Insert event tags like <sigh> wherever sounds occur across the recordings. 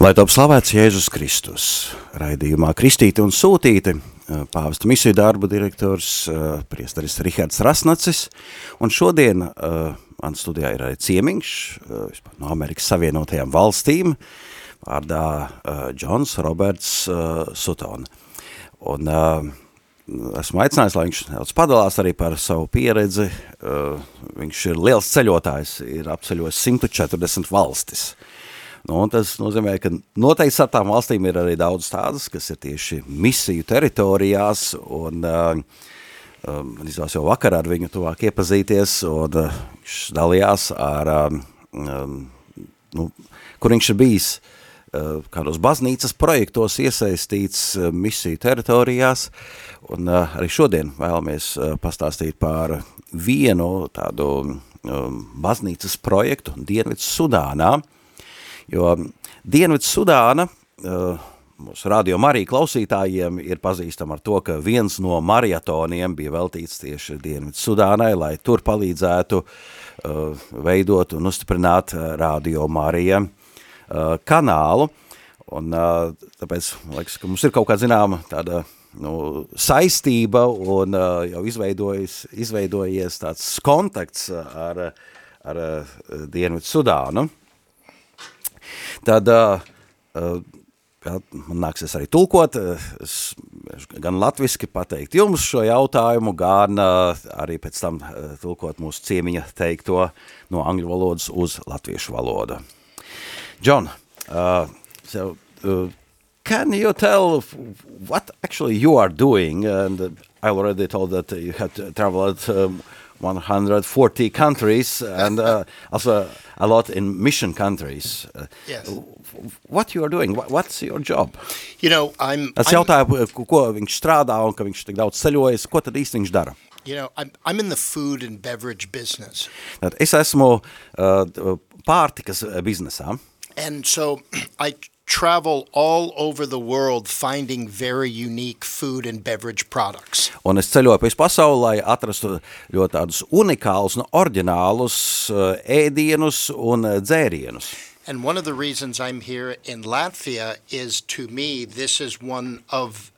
Lai top slavēts Jēzus Kristus, raidījumā Kristīti un Sūtīti, pāvesta misiju darba direktors, priestaris Rihards Rasnacis, un šodien man studijā ir arī ciemiņš no Amerikas Savienotajām valstīm, vārdā Džons Roberts Sutton. Un esmu aicinājis, lai viņš nedaudz padalās arī par savu pieredzi. Viņš ir liels ceļotājs, ir apceļojis 140 valstis. Nu, tas nozīmē, ka noteikti ar tām valstīm ir arī daudz tādas, kas ir tieši misiju teritorijās, un um, izdevās jau vakar ar viņu tuvāk iepazīties, un uh, viņš dalījās ar, um, nu, kur viņš ir bijis, uh, kādos baznīcas projektos iesaistīts uh, misiju teritorijās, un uh, arī šodien vēlamies uh, pastāstīt par vienu tādu um, baznīcas projektu Dienvids Sudānā, uh, Jo Dienvids Sudāna, uh, mūsu radio Marija klausītājiem ir pazīstama ar to, ka viens no marietoniem bija veltīts tieši Dienvids Sudānai, lai tur palīdzētu uh, veidot un uzstiprināt radio Marija uh, kanālu. Un tāpēc, liekas, ka mums ir kaut kāda zināma tāda nu, saistība un uh, jau izveidojies, tāds kontakts ar, ar Dienvidu Sudānu. Tad uh, jā, man nāksies arī tulkot, es gan latviski pateikt jums šo jautājumu, gan uh, arī pēc tam uh, tulkot mūsu ciemiņa teikto no angļu valodas uz latviešu valodu. John, uh, so, uh, can you tell what actually you are doing? And I already told that you had traveled um, 140 countries and uh, <laughs> also a lot in mission countries. Uh, yes. What you are doing? What's your job? You know, I'm... Es jautāju, ko viņš strādā un ka viņš tik daudz ceļojas, ko tad īsti viņš dara? You know, I'm, I'm in the food and beverage business. Tad es esmu uh, pārtikas biznesā. And so <clears throat> I travel all over the world finding very unique food and beverage products. Un es ceļoju pa visu pasauli, lai atrastu ļoti tādus unikālus un oriģinālus uh, ēdienus un uh, dzērienus. And one of the reasons I'm here in Latvia is to me this is one of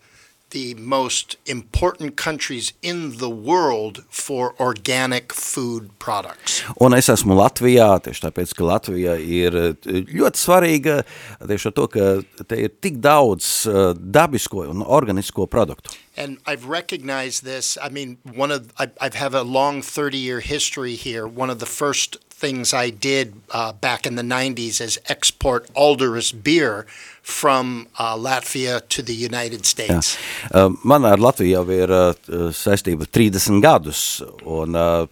the most important countries in the world for organic food products. Un es esmu Latvijā, tieši tāpēc, ka Latvija ir eh, ļoti svarīga tieši ar to, ka te ir tik daudz uh, dabisko un organisko produktu. And I've recognized this. I mean, one of I, I've have a long 30-year history here. One of the first things I did uh, back in the 90s is export Alderus beer from uh, Latvia to the United States. Jā. Uh, man ar Latviju jau ir uh, saistība 30 gadus, un uh,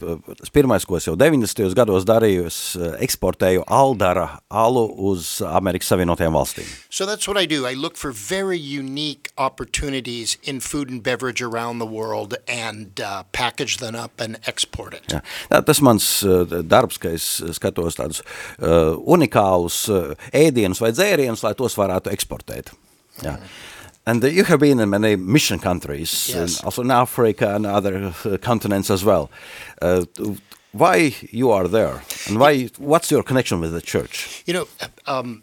pirmais, ko es jau 90. gados darīju, es uh, eksportēju Aldara alu uz Amerikas Savienotajām valstīm. So that's what I do. I look for very unique opportunities in food and beverage around the world and uh, package them up and export it. Jā. Tas mans darbs, ka es skatos tādus uh, unikālus uh, ēdienus vai dzērienus, lai tos varētu eksportēt. Jā. And you have been in many mission countries, Yes. also in Africa and other uh, continents as well. Uh, why you are there, and why? What's your connection with the church? You know, um,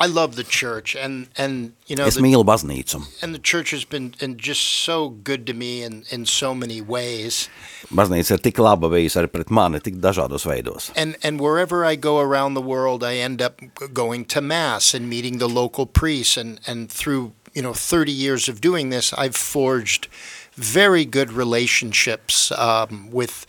I love the church, and and you know, the, mīlu baznīcu. and the church has been and just so good to me in in so many ways. Baznīca ir tik laba bijusi arī pret mani, tik dažādos veidos. And and wherever I go around the world, I end up going to mass and meeting the local priests, and and through you know 30 years of doing this, I've forged very good relationships um, with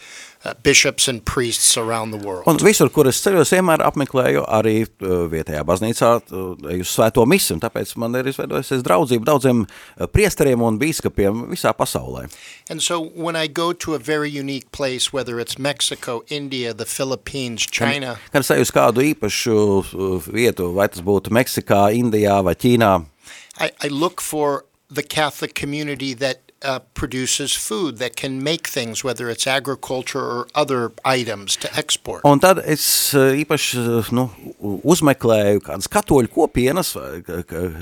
bishops and priests around the world. Un visur, kur es ceļos, vienmēr apmeklēju arī uh, vietējā baznīcā uh, uz svēto misi, un tāpēc man ir izveidojusies draudzība daudziem uh, priesteriem un bīskapiem visā pasaulē. And so when I go to a very unique place, whether it's Mexico, India, the Philippines, China, Kad es eju uz kādu īpašu uh, vietu, vai tas būtu Meksikā, Indijā vai Ķīnā, I, I look for the Catholic community that uh, produces food, that can make things, whether it's agriculture or other items to export. Un tad es uh, īpaši uh, nu, uzmeklēju kādas katoļu kopienas,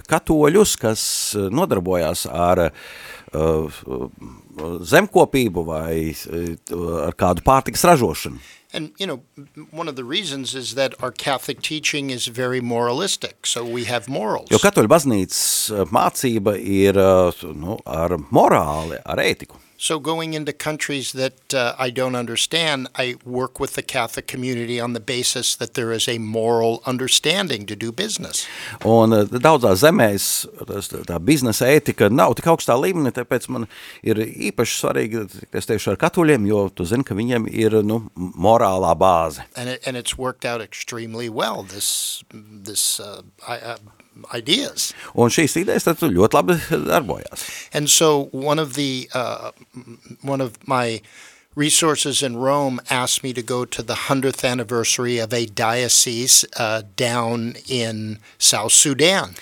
katoļus, kas uh, nodarbojās ar uh, zemkopību vai uh, ar kādu pārtikas ražošanu. And, you know, one of the reasons is that our Catholic teaching is very moralistic, so we have morals. Jo katoļu baznīcas uh, mācība ir uh, nu, ar morāli, ar ētiku. So going into countries that uh, I don't understand, I work with the Catholic community on the basis that there is a moral understanding to do business. Un uh, daudzās zemēs tas, tā biznesa ētika nav tik augstā līmenī, tāpēc man ir īpaši svarīgi, es teikšu ar katoļiem, jo tu zini, ka viņiem ir nu, morālā bāze. And, it, and it's worked out extremely well, this, this uh, I, uh, ideas. Un šīs idejas tad ļoti labi darbojās. And so one of the uh, m- one of my resources in Rome asked me to go to the 100th anniversary of a diocese uh, down in South Sudan.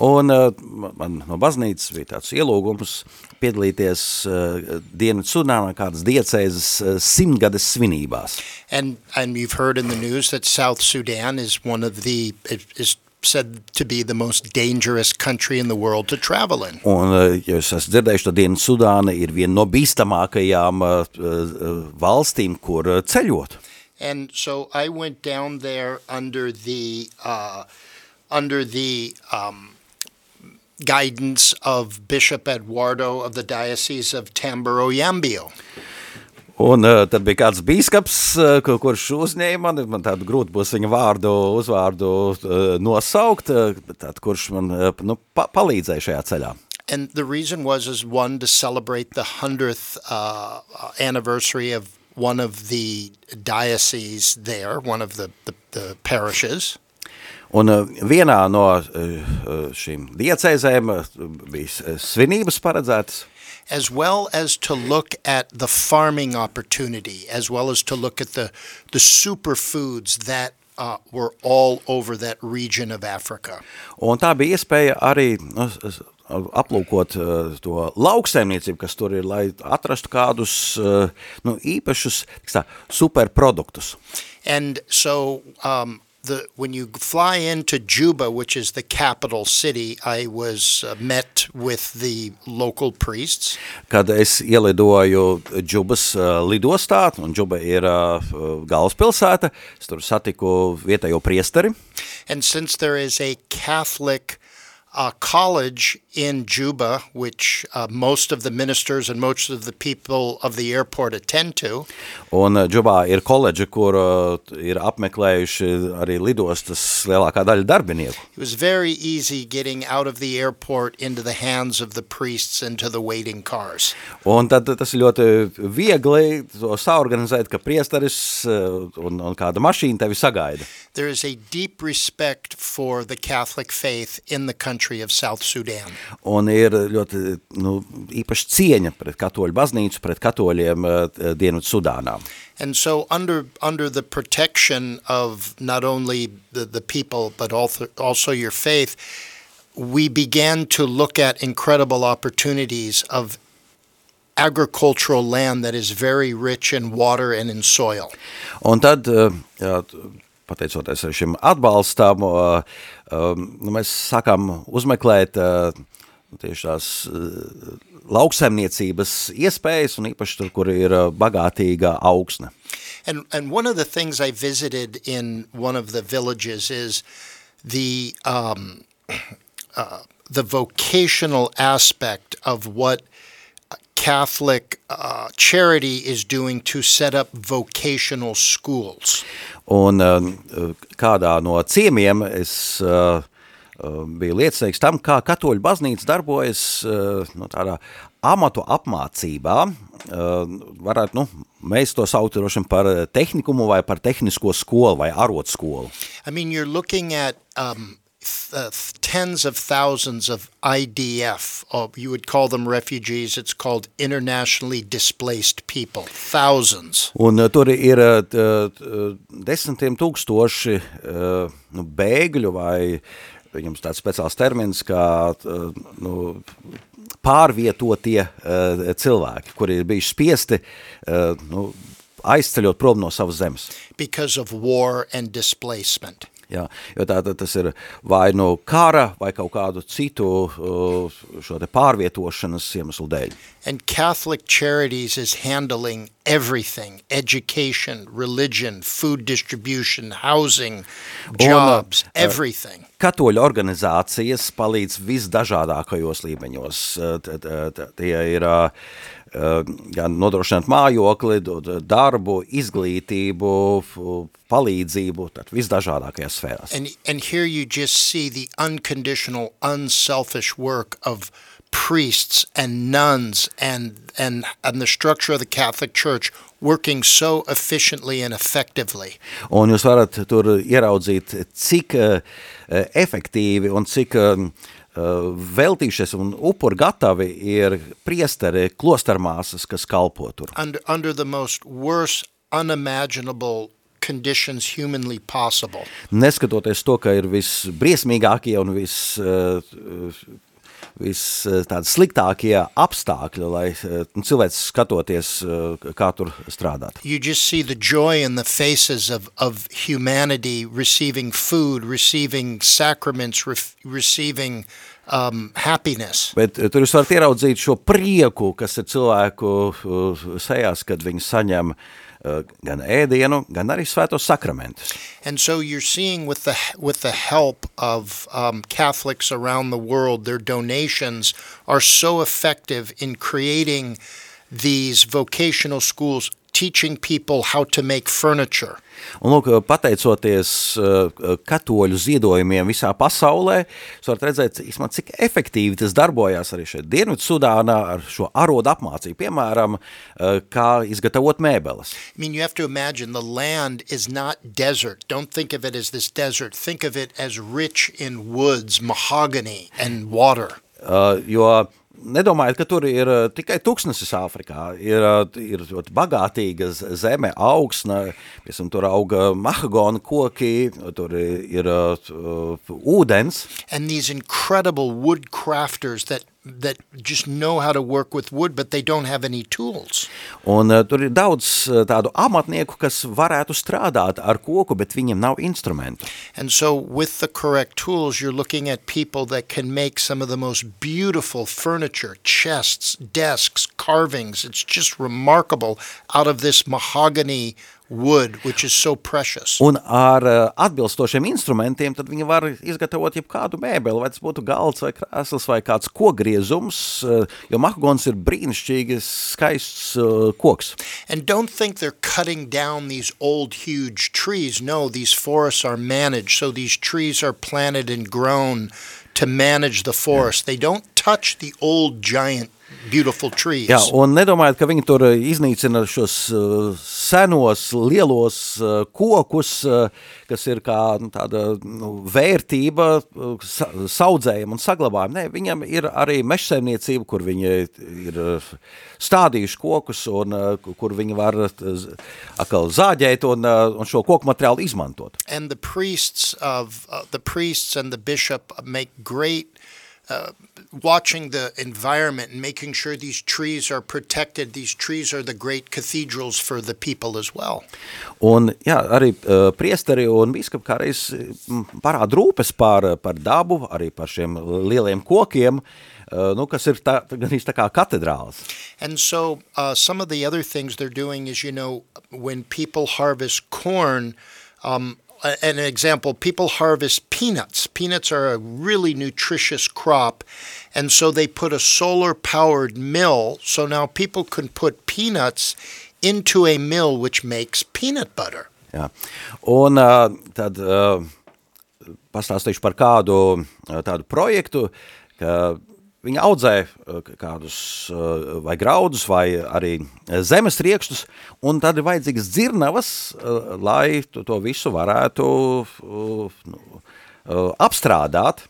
Un uh, man no baznīcas bija tāds ielūgums piedalīties uh, Dienvidu Sudānā kādas diecēzes uh, simtgades svinībās. And and you've heard in the news that South Sudan is one of the it is said to be the most dangerous country in the world to travel in. Un, ja jūs esat dzirdējuši, tad Dienvidu Sudāna ir viena no bīstamākajām uh, uh, valstīm, kur ceļot. And so I went down there under the uh, under the um, guidance of Bishop Eduardo of the Diocese of Tamboro Yambio. Un uh, tad bija kāds bīskaps, uh, ku- kurš uzņēma mani, man tādu grūti būs viņa vārdu, uzvārdu uh, nosaukt, uh, tad, kurš man uh, nu, pa palīdzēja šajā ceļā. And the reason was is one to celebrate the hundredth uh, anniversary of one of the dioceses there, one of the, the, the parishes. Un vienā no šīm diecēzēm bija svinības paredzētas, as well as to look at the farming opportunity, as well as to look at the, the superfoods that uh, were all over that region of Africa. un tā bija iespēja arī nu, s- s- aplūkot uh, to lauksaimniecību, kas tur ir, lai atrastu kādus uh, nu, īpašus tiks tā, superproduktus. And so um, the, when you fly into Juba, which is the capital city, I was uh, met with the local priests. Kad es ielidoju Džubas uh, lidostā, un Džuba ir uh, galvaspilsēta, es tur satiku vietējo priesteri, And since there is a Catholic uh, college in Juba, which uh, most of the ministers and most of the people of the airport attend to, un uh, Džubā ir koledža, kur uh, ir apmeklējuši arī lidostas lielākā daļa darbinieku. it was very easy getting out of the airport into the hands of the priests into the waiting cars. Un tad tas ir ļoti viegli to saorganizēt, ka priesteris uh, un, un kāda mašīna tevi sagaida. There is a deep respect for the Catholic faith in the country of South Sudan. Un ir ļoti nu, īpaši cieņa pret katoļu baznīcu, pret katoļiem uh, Dienvidu Sudānā. And so, under under the protection of not only the, the people but also also your faith, we began to look at incredible opportunities of agricultural land that is very rich in water and in soil. Un tad, uh, jā, t- pateicoties šim atbalstam, nu, mēs sākām uzmeklēt tieši tās uh, lauksaimniecības iespējas, un īpaši tur, kur ir uh, bagātīga augsne. And and one of the things I visited in one of the villages is the um, <coughs> uh, the vocational aspect of what Catholic uh, charity is doing to set up vocational schools. Un uh, kādā no ciemiem es uh, uh, bija liecīgs tam, kā katoļu baznīca darbojas uh, no tādā amatu apmācībā, uh, varētu, nu, mēs to droši par tehnikumu vai par tehnisko skolu vai arotskolu. I mean, you're looking at um, uh, tens of thousands of IDF, or you would call them refugees, it's called internationally displaced people, thousands. Un uh, tur ir uh, t- uh, desmitiem tūkstoši uh, nu, bēgļu vai viņam tāds speciāls termins, kā uh, nu, pārvietotie uh, cilvēki, kuri ir bijuši spiesti uh, nu, aizceļot prom no savas zemes. because of war and displacement. Jā, jo tātad tas ir vai no kara vai kaut kādu citu uh, šo te pārvietošanas iemeslu dēļ. And Catholic Charities is handling everything education, religion, food distribution, housing, jobs, everything. Katoļu organizācijas palīdz visdažādākajos līmeņos. Uh, Tie ir uh, uh, Eh, gan nodrošināt mājokli, d- eh, darbu, izglītību, palīdzību, tad visdažādākajās sfērās. And, and here you just see the unconditional, unselfish work of priests and nuns and, and, and the structure of the Catholic Church working so efficiently and effectively. Un jūs varat tur ieraudzīt, cik uh, efektīvi un cik uh, veltījušies un upur gatavi ir priesteri klostermāsas, kas kalpo tur. Under, under the most worst, unimaginable conditions humanly possible. Neskatoties to, ka ir visbriesmīgākie un vis, uh, vis uh, tādi sliktākie apstākļi, lai uh, nu, cilvēks skatoties, uh, kā tur strādāt. You just see the joy in the faces of, of humanity receiving food, receiving sacraments, receiving um, happiness. Bet tur jūs varat ieraudzīt šo prieku, kas ir cilvēku sejās, kad viņi saņem uh, gan ēdienu, gan arī svētos sakramentus. And so you're seeing with the with the help of um, Catholics around the world, their donations are so effective in creating these vocational schools, teaching people how to make furniture. Un, lūk, pateicoties uh, katoļu ziedojumiem visā pasaulē, jūs varat redzēt, cik efektīvi tas darbojās arī šeit Dienvidu Sudānā ar šo arodu apmācību, piemēram, uh, kā izgatavot mēbeles. I mean, you have to imagine the land is not desert. Don't think of it as this desert. Think of it as rich in woods, mahogany, and water. Uh, jo nedomājiet, ka tur ir uh, tikai tuksnesis Āfrikā. Ir, uh, ir ļoti bagātīga zeme, augsne, piemēram, tur auga mahagona koki, tur ir uh, ūdens. And these incredible wood crafters that that just know how to work with wood, but they don't have any tools. Un uh, tur ir daudz uh, tādu amatnieku, kas varētu strādāt ar koku, bet viņiem nav instrumentu. And so, with the correct tools, you're looking at people that can make some of the most beautiful furniture, chests, desks, carvings. It's just remarkable out of this mahogany wood, which is so precious. Un ar uh, atbilstošiem instrumentiem tad viņi var izgatavot jebkādu mēbeli, vai tas būtu galds vai krēsls vai kāds kogriezums, uh, jo mahagons ir brīnišķīgi skaists uh, koks. And don't think they're cutting down these old, huge trees. No, these forests are managed. So these trees are planted and grown to manage the forest. They don't touch the old, giant, beautiful trees. Jā, un nedomājiet, ka viņi tur uh, iznīcina šos uh, senos, lielos uh, kokus, uh, kas ir kā nu, tāda nu, vērtība uh, sa saudzējuma un saglabājuma. Nē, viņam ir arī mežsaimniecība, kur viņi ir uh, stādījuši kokus un uh, kur viņi var uh, atkal zāģēt un, uh, un šo koku materiālu izmantot. and the priests of uh, the priests and the bishop make great uh, watching the environment and making sure these trees are protected. These trees are the great cathedrals for the people as well. Un jā, arī uh, priesteri un biskupi kādreiz mm, parāda rūpes par, par dabu, arī par šiem lieliem kokiem, uh, nu, kas ir tā, gan tā kā katedrāls. And so, uh, some of the other things they're doing is, you know, when people harvest corn, um, an example, people harvest peanuts. Peanuts are a really nutritious crop. And so they put a solar powered mill. So now people can put peanuts into a mill which makes peanut butter. Jā. Un uh, tad uh, pastāstīšu par kādu uh, tādu projektu, ka Viņi audzē uh, kādus uh, vai graudus vai arī zemes riekštus, un tad ir vajadzīgas dzirnavas, lai to, to visu varētu nu, apstrādāt.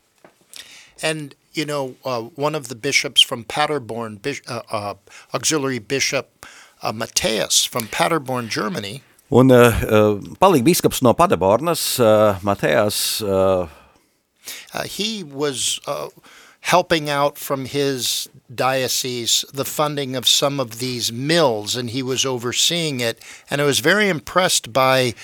And you know, uh, one of the bishops from Paderborn, Bish- uh, uh, auxiliary bishop uh, Matthias from Paderborn, Germany, Un uh, palīg biskaps no Paderbornas, uh, Matējas, uh, uh, he was uh, helping out from his diocese the funding of some of these mills, and he was overseeing it. And I was very impressed by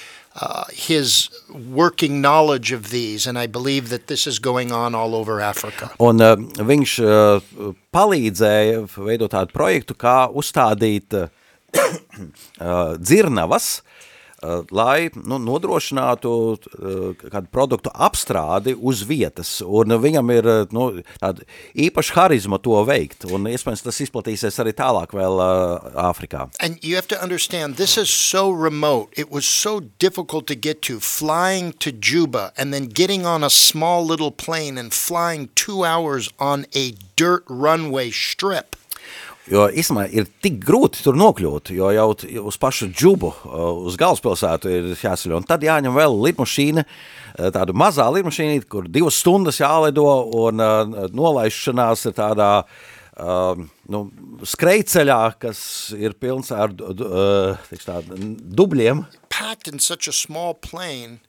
uh, his working knowledge of these, and I believe that this is going on all over Africa. un uh, viņš uh, palīdzēja veidot tādu projektu, kā uzstādīt uh, <coughs> uh, dzirnavas, uh, lai nu, nodrošinātu uh, kādu produktu apstrādi uz vietas, un viņam ir uh, nu, īpaša harizma to veikt, un iespējams tas izplatīsies arī tālāk vēl Āfrikā. And you have to understand, this is so remote. It was so difficult to get to. Flying to Juba and then getting on a small little plane and flying two hours on a dirt runway strip. Jo īstenībā ir tik grūti tur nokļūt, jo jau uz pašu džubu, uh, uz galvaspilsētu ir jāceļo, un tad jāņem vēl lidmašīna, uh, tāda mazā lidmašīnīte, kur divas stundas jālido, un uh, nolaišanās ir tādā uh, nu, skrejceļā, kas ir pilns ar uh, tā, dubļiem, Packed in such a small plane,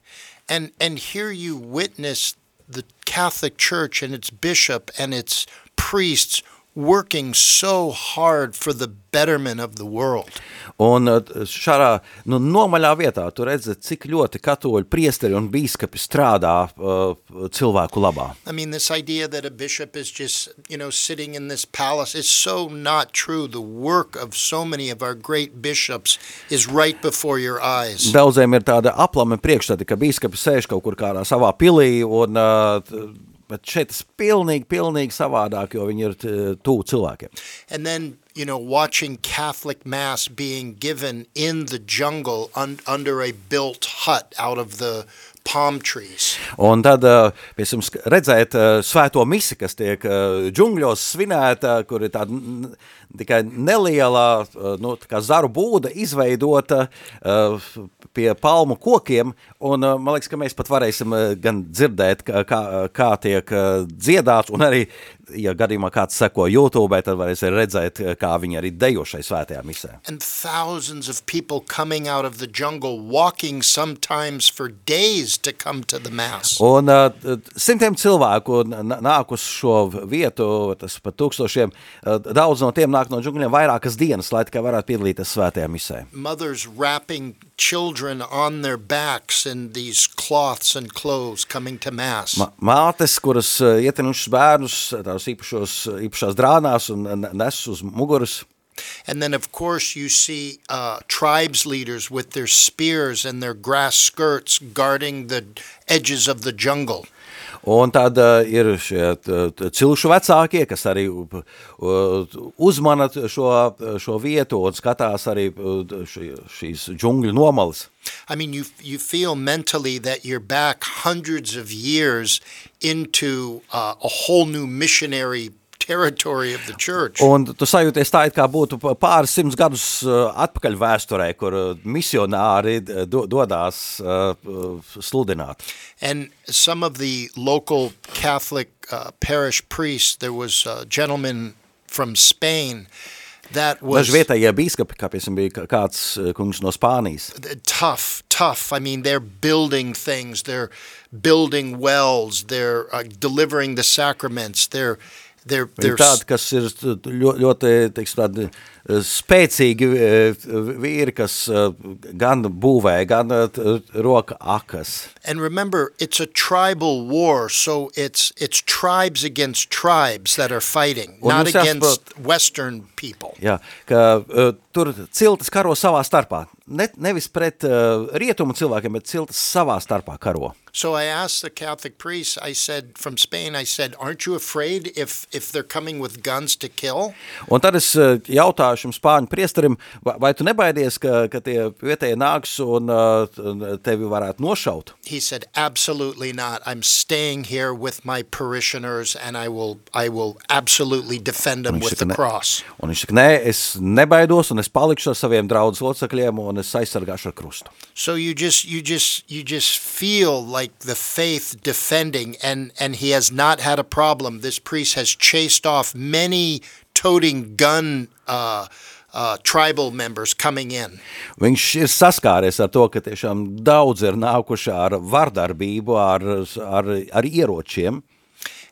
and, and here you witness the Catholic Church and its bishop and its priests working so hard for the betterment of the world. Un uh, šādā nu, nomaļā vietā tu redzi, cik ļoti katoļu priesteri un bīskapi strādā uh, cilvēku labā. I mean, this idea that a bishop is just, you know, sitting in this palace is so not true. The work of so many of our great bishops is right before your eyes. Daudziem ir tāda aplama priekšstati, ka bīskapi sēž kaut kur kādā savā pilī, un, uh, t- bet šeit tas pilnīgi, pilnīgi savādāk, jo viņi ir t- tuvu cilvēkiem. And then, you know, watching Catholic Mass being given in the jungle un- under a built hut out of the palm trees. Un tad, uh, piemēram, sk- redzēt uh, svēto misi, kas tiek uh, džungļos svinēta, kur ir tāda tikai neliela nu, tā kā zaru būda izveidota pie palmu kokiem, un man liekas, ka mēs pat varēsim gan dzirdēt, kā, kā, tiek dziedāts, un arī, ja gadījumā kāds seko YouTube, tad varēs redzēt, kā viņi arī dejo šai svētajā misē. And thousands of people coming out of the jungle, walking sometimes for days to come to the Mass. Un uh, simtiem cilvēku nāk uz šo vietu, tas pat tūkstošiem, uh, daudz no tiem nāk no džungļiem vairākas dienas, lai tikai varētu piedalīties svētajā misē. mothers wrapping children on their backs in these cloths and clothes coming to mass. Ma mātes, kuras uh, ietinušas bērnus īpašos, īpašās drānās un nes uz muguras. and then, of course, you see uh, tribes leaders with their spears and their grass skirts guarding the edges of the jungle. Un tad uh, ir šie cilšu vecākie, kas arī uh, uzmana šo, šo vietu un skatās arī šī, šīs džungļu nomalas. I mean, you you feel mentally that you're back hundreds of years into uh, a whole new missionary territory of the church. Un tu sajūties tā, it kā būtu pāris simts gadus uh, atpakaļ vēsturē, kur uh, misionāri do, dodās uh, uh, sludināt. And some of the local Catholic uh, parish priests, there was a gentleman from Spain that was Daži vietējie bīskapi, kā piemēram bija kā- kāds kungs no Spānijas, tough, tough. I mean, they're building things, they're building wells, they're uh, delivering the sacraments, they're they're ir they're tādi, kas ir ļoti, ļoti teiksim, tādi uh, spēcīgi uh, vīri, kas uh, gan būvē, gan uh, t- roka akas. And remember, it's a tribal war, so it's it's tribes against tribes that are fighting, Un not mums jāsaprot- against Western people. Jā, ka uh, tur ciltis karo savā starpā. Ne, nevis pret uh, rietumu cilvēkiem, bet ciltis savā starpā karo. So I asked the Catholic priest, I said, from Spain, I said, aren't you afraid if, if they're coming with guns to kill? Un tad es uh, jautāju šim spāņu priesterim, vai, vai tu nebaidies, ka, ka tie vietēji nāks un uh, tevi varētu nošaut? He said, absolutely not. I'm staying here with my parishioners and I will, I will absolutely defend them with saka, the cross. Un viņš saka, nē, es nebaidos un es palikšu ar saviem draudzes locekļiem un es aizsargāšu ar krustu. So you just you just you just feel like the faith defending and and he has not had a problem. This priest has chased off many toting gun uh, uh, tribal members coming in. Viņš ir saskāries ar to, ka tiešām daudz ir nākuši ar vardarbību, ar, ar, ar ieročiem.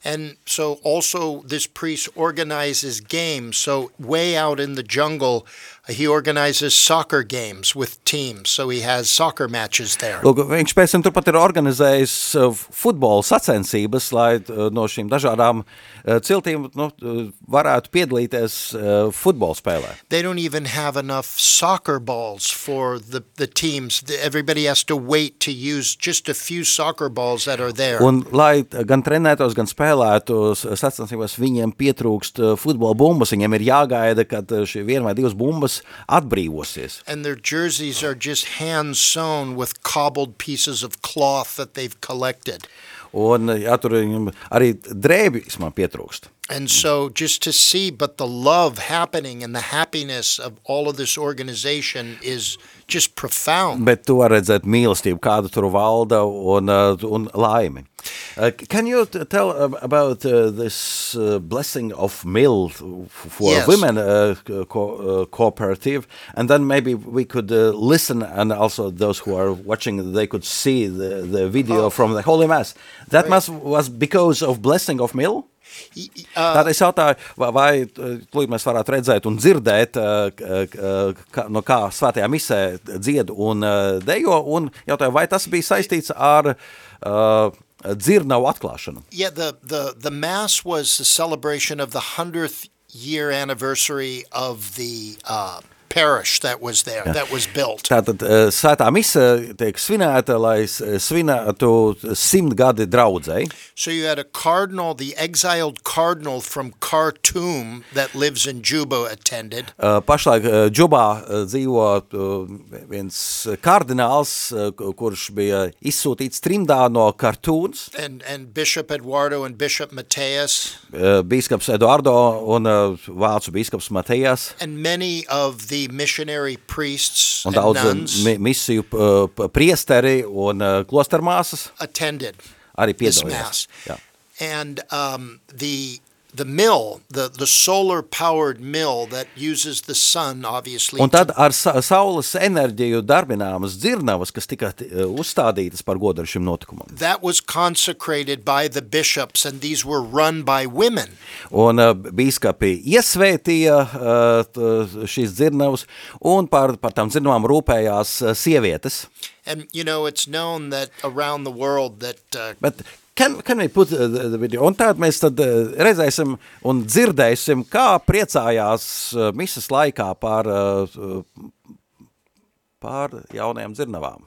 And so also this priest organizes games. So way out in the jungle, uh, he organizes soccer games with teams. So he has soccer matches there. Lūk, viņš pēc tam turpat ir organizējis uh, futbola sacensības, lai uh, no šīm dažādām uh, ciltīm nu, varētu piedalīties futbola spēlē. They don't even have enough soccer balls for the, the teams. Everybody has to wait to use just a few soccer balls that are there. Un, lai gan trenētos, gan spēlētu s- sacensībās, viņiem pietrūkst futbola bumbas, viņiem ir jāgaida, kad šī viena vai divas bumbas atbrīvosies. and their jerseys are just hand sewn with cobbled pieces of cloth that they've collected. Un, jā, tur viņam arī drēbis man pietrūkst. And so just to see, but the love happening and the happiness of all of this organization is just profound. Bet tu redzēt mīlestību, kāda tur valda un, uh, un laimi. Uh, can you tell about uh, this uh, blessing of mill for Yes. women uh, co- uh, cooperative, and then maybe we could uh, listen, and also those who are watching, they could see the, the video from the Holy Mass. That must was because of blessing of mill. Y- y- uh, Tad es jautāju, vai, vai mēs varētu redzēt un dzirdēt, kā, no kā svētajā misē dzied un dejo, un jautāju, vai tas bija saistīts ar uh, dzirnavu atklāšanu. Yeah, the, the, the Mass was the celebration of the 100th year anniversary of the uh, parish that was there, that was built. Tātad uh, svētā mise tiek svinēta, lai s- svinētu simt gadi draudzēji. So you had a cardinal, the exiled cardinal from Khartoum that lives in Juba attended. Uh, pašlaik Džubā dzīvo viens kardināls, ku- kurš bija izsūtīts trimdā no Kartūns, And, and Bishop Eduardo and Bishop Mateus, bīskaps Eduardo un vācu bīskaps Matejas. and many of the Un and daudz uh, nuns mi misiju uh, p- priesteri un uh, klostermāsas attended arī this piedalījās. Mass. Jā. And um, the the mill, the, the solar powered mill that uses the sun, obviously, Un tad ar sa saules enerģiju darbināmas dzirnavas, kas tika uh, uzstādītas par godu šim notikumam. that was consecrated by the bishops, and these were run by women. Un uh, bīskapi iesvētīja uh, šīs dzirnavas, un par, par tām dzirnavām rūpējās sievietes. And you know, it's known that around the world that uh, Bet can, can we put uh, the video? Un tād mēs tad uh, redzēsim un dzirdēsim, kā priecājās uh, misas laikā par, uh, par jaunajām dzirnavām.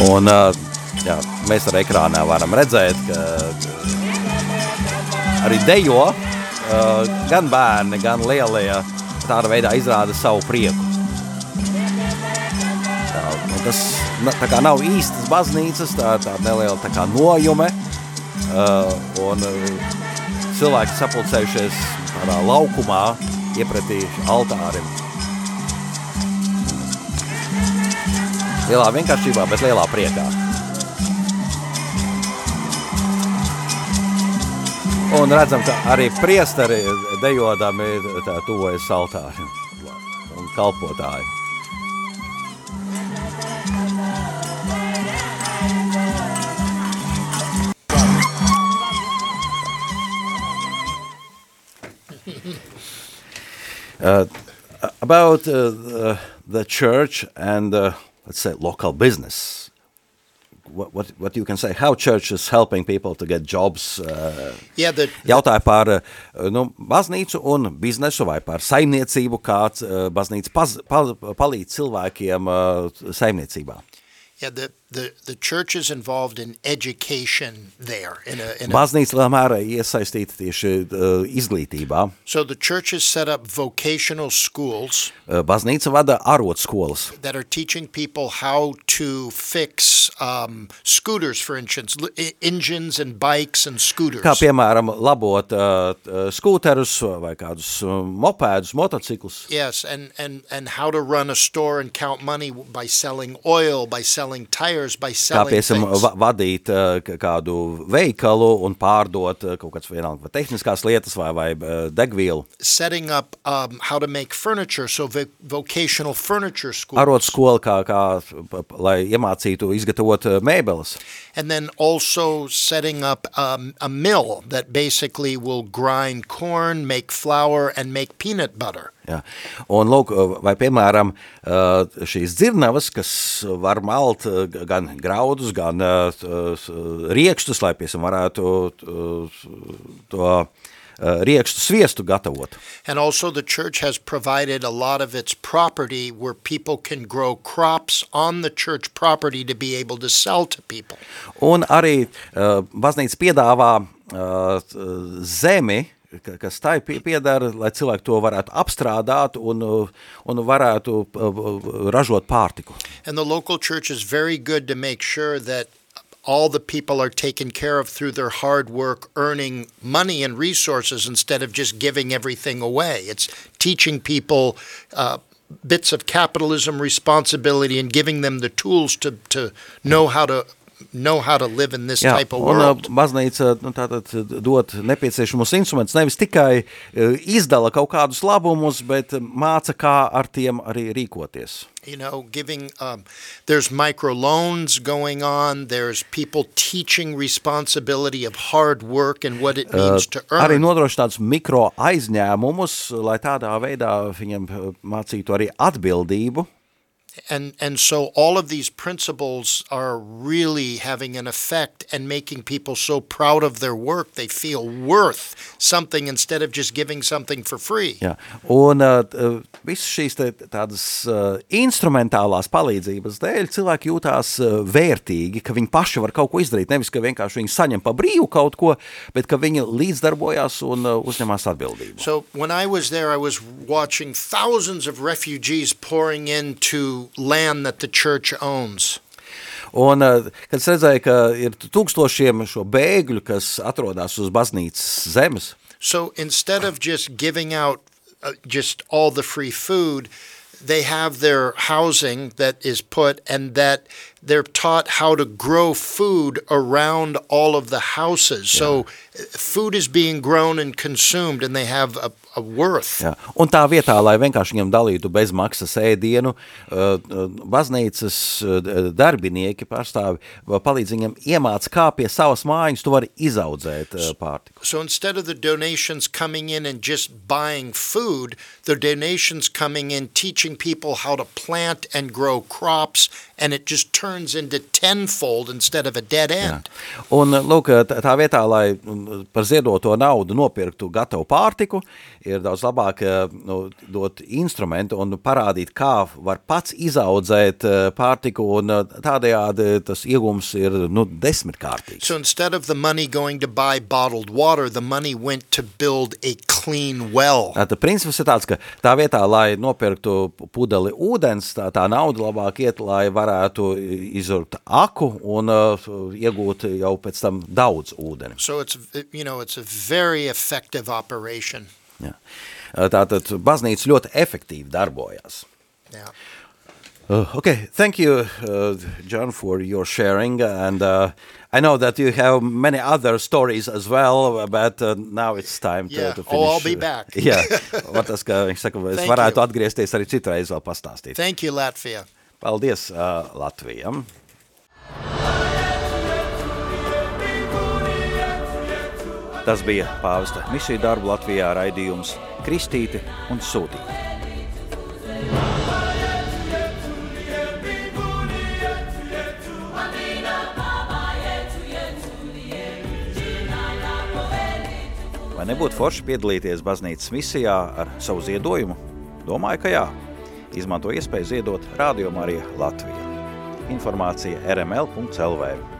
Un uh, jā, mēs ar ekrānā varam redzēt, ka ka arī dejo uh, gan bērni, gan lielie tāda veidā izrāda savu prieku. Tā, un tas tā kā nav īstas baznīcas, tā tāda neliela tā kā nojume, uh, un cilvēki sapulcējušies tādā laukumā iepratī altārim. Lielā vienkāršībā, bet lielā priekā. Un redzam, ka arī priesteri dejodami tuvojas altārim un kalpotāji. Uh, about uh, the, the church and uh, let's say local business. What, what, what you can say, how church is helping people to get jobs? Uh, Yeah, the, jautāja par uh, nu, baznīcu un biznesu vai par saimniecību, kāds uh, baznīca paz, pal, palīdz cilvēkiem uh, saimniecībā. yeah, the, the, the church is involved in education there. In a, in Baznīca lielā mērā iesaistīta tieši uh, izglītībā. so the church has set up vocational schools Uh, baznīca vada arotskolas. that are teaching people how to fix um, scooters, for instance, e- engines and bikes and scooters. Kā piemēram labot uh, uh, skūterus vai kādus uh, mopēdus, motociklus. Yes, and, and, and how to run a store and count money by selling oil, by selling tires, Kā piemēram va vadīt uh, kādu veikalu un pārdot uh, kaut kādas vienalga tehniskās lietas vai, vai uh, degvielu. setting up um, how to make furniture, so vo- vocational furniture schools. Arotskola, kā, kā p- lai iemācītu izgatavot mēbeles. And then also setting up um, a mill that basically will grind corn, make flour, and make peanut butter. Jā. Un, lūk, vai piemēram uh, šīs dzirnavas, kas var malt uh, gan graudus, gan uh, uh, riekštus, lai, piemēram, varētu uh, to uh, riekstu sviestu gatavot. And also, the church has provided a lot of its property where people can grow crops on the church property to be able to sell to people. Un arī uh, baznīca piedāvā uh, zemi, ka- kas tai piedara, lai cilvēki to varētu apstrādāt un, uh, un varētu uh, ražot pārtiku. And the local church is very good to make sure that all the people are taken care of through their hard work, earning money and resources instead of just giving everything away. It's teaching people uh, bits of capitalism responsibility and giving them the tools to, to know how to know how to live in this Jā, type of un uh, world. baznīca nu, tātad dot nepieciešamos instrumentus, nevis tikai uh, izdala kaut kādus labumus, bet māca, kā ar tiem arī rīkoties. you know, giving, um, there's microloans going on. There's people teaching responsibility of hard work and what it means to earn. Arī nodrošināt tādus mikro aizņēmumus, lai tādā veidā viņiem uh, mācītu arī atbildību. And and so all of these principles are really having an effect and making people so proud of their work they feel worth something instead of just giving something for free Jā. Un uh, uh, visas šīs te, tādas uh, instrumentālās palīdzības dēļ cilvēki jūtās uh, vērtīgi, ka viņi paši var kaut ko izdarīt, nevis ka vienkārši viņi saņem pa brīvu kaut ko, bet ka viņi līdzdarbojās un uh, uzņemās atbildību. so when i was there i was watching thousands of refugees pouring into land that the church owns. Un, uh, kad es redzēju, ka ir tūkstošiem šo bēgļu, kas atrodas uz baznīcas zemes, so instead of just giving out uh, just all the free food they have their housing that is put and that they're taught how to grow food around all of the houses. So food is being grown and consumed and they have a, a worth. Jā. Un tā vietā, lai vienkārši viņam dalītu bezmaksas ēdienu, uh, uh, baznīcas uh, darbinieki pārstāvi palīdz viņam iemāc, kā pie savas mājas tu vari izaudzēt pārtiku. So instead of the donations coming in and just buying food, the donations coming in teaching people how to plant and grow crops, and it just turns into tenfold instead of a dead Jā. end. Un, uh, lūk, tā, tā vietā, lai mm, par ziedoto naudu nopirktu gatavu pārtiku, ir daudz labāk uh, nu, dot instrumentu un parādīt, kā var pats izaudzēt uh, pārtiku, un uh, tādējādi tas iegums ir nu, desmitkārtīgs. So instead of the money going to buy bottled water, the money went to build a clean well. Tātad princips ir tāds, ka tā vietā, lai nopirktu pudeli ūdens, tā, tā nauda labāk iet, lai varētu izurbt aku un uh, iegūt jau pēc tam daudz ūdeni. So it's you know it's a very effective operation. Jā. Uh, Tātad baznīca ļoti efektīvi darbojās. Yeah. Uh, okay, thank you, uh, John, for your sharing. And uh, I know that you have many other stories as well, but uh, now it's time to, Yeah. to finish. Oh, I'll be back. Jā, un tas, ka viņš saka, es varētu you. atgriezties arī citreiz vēl pastāstīt. Thank you, Latvia. Paldies uh, Latvijam! Tas bija pāvesta misiju darbu Latvijā raidījums Kristīte un Sūtīte. Vai nebūtu forši piedalīties baznīcas misijā ar savu ziedojumu? Domāju, ka jā. Izmanto iespēju ziedot Radio Marija Latvija. Informācija rml.lv.